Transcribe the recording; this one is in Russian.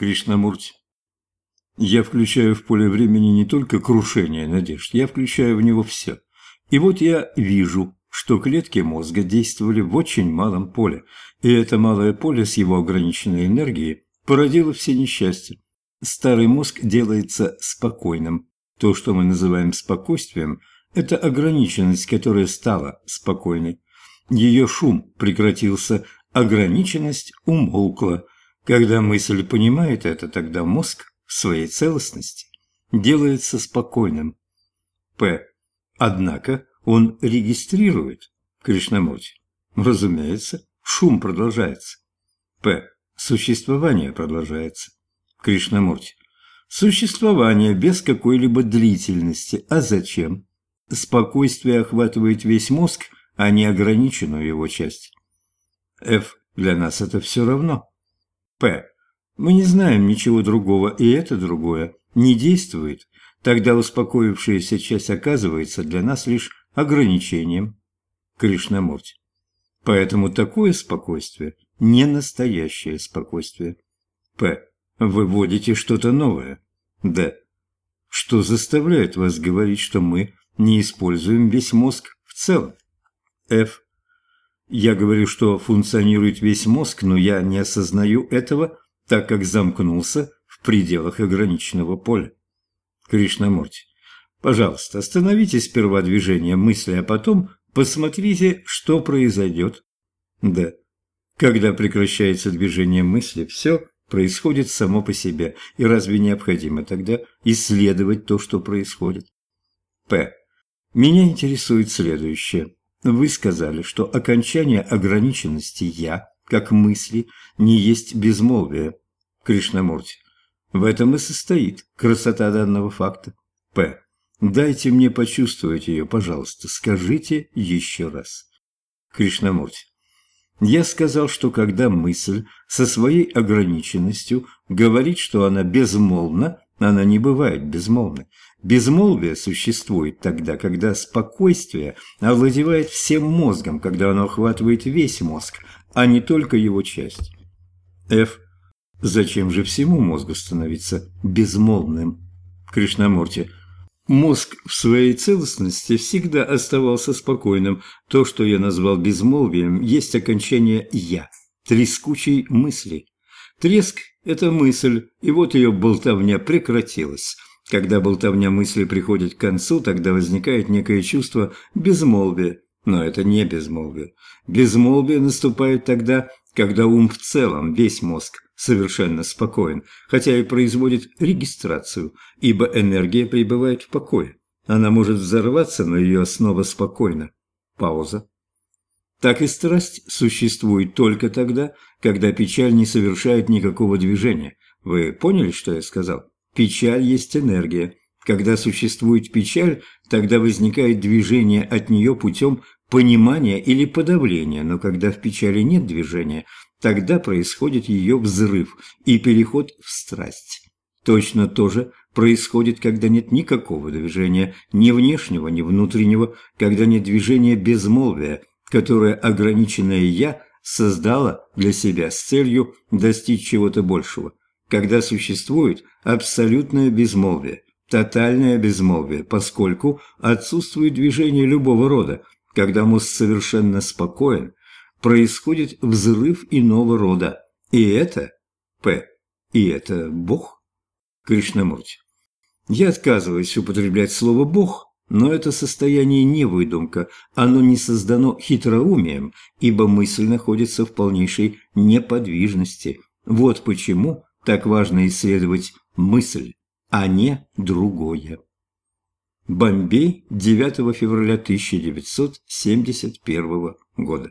Кришнамурти. Я включаю в поле времени не только крушение надежд, я включаю в него все. И вот я вижу, что клетки мозга действовали в очень малом поле, и это малое поле с его ограниченной энергией породило все несчастья. Старый мозг делается спокойным. То, что мы называем спокойствием, это ограниченность, которая стала спокойной. Ее шум прекратился, ограниченность умолкла. Когда мысль понимает это, тогда мозг в своей целостности делается спокойным. П. Однако он регистрирует Кришнамурти. Разумеется, шум продолжается. П. Существование продолжается. Кришнамурти. Существование без какой-либо длительности. А зачем? Спокойствие охватывает весь мозг, а не ограниченную его часть. Ф. Для нас это все равно. П. Мы не знаем ничего другого, и это другое не действует. Тогда успокоившаяся часть оказывается для нас лишь ограничением. Кришнамурти. Поэтому такое спокойствие – не настоящее спокойствие. П. Вы вводите что-то новое. Д. Что заставляет вас говорить, что мы не используем весь мозг в целом? Ф. Я говорю, что функционирует весь мозг, но я не осознаю этого, так как замкнулся в пределах ограниченного поля. Кришнамурти. Пожалуйста, остановите сперва движение мысли, а потом посмотрите, что произойдет. Да. Когда прекращается движение мысли, все происходит само по себе, и разве необходимо тогда исследовать то, что происходит? П. Меня интересует следующее. Вы сказали, что окончание ограниченности «я», как мысли, не есть безмолвие. Кришнамурти. В этом и состоит красота данного факта. П. Дайте мне почувствовать ее, пожалуйста. Скажите еще раз. Кришнамурти. Я сказал, что когда мысль со своей ограниченностью говорит, что она безмолвна, она не бывает безмолвной. Безмолвие существует тогда, когда спокойствие овладевает всем мозгом, когда оно охватывает весь мозг, а не только его часть. Ф. Зачем же всему мозгу становиться безмолвным? Кришнамурти. Мозг в своей целостности всегда оставался спокойным. То, что я назвал безмолвием, есть окончание «я», трескучей мысли. Треск – это мысль, и вот ее болтовня прекратилась. Когда болтовня мысли приходит к концу, тогда возникает некое чувство безмолвия. Но это не безмолвие. Безмолвие наступает тогда, когда ум в целом, весь мозг, совершенно спокоен, хотя и производит регистрацию, ибо энергия пребывает в покое. Она может взорваться, но ее основа спокойна. Пауза. Так и страсть существует только тогда, когда печаль не совершает никакого движения. Вы поняли, что я сказал? Печаль есть энергия. Когда существует печаль, тогда возникает движение от нее путем понимания или подавления, но когда в печали нет движения, тогда происходит ее взрыв и переход в страсть. Точно то же происходит, когда нет никакого движения, ни внешнего, ни внутреннего, когда нет движения безмолвия, которое ограниченное «я» создало для себя с целью достичь чего-то большего, когда существует абсолютное безмолвие, тотальное безмолвие, поскольку отсутствует движение любого рода, когда мозг совершенно спокоен, происходит взрыв иного рода. И это П. И это Бог? Кришнамурти. Я отказываюсь употреблять слово «бог», но это состояние не выдумка, оно не создано хитроумием, ибо мысль находится в полнейшей неподвижности. Вот почему так важно исследовать мысль, а не другое. Бомбей, 9 февраля 1971 года.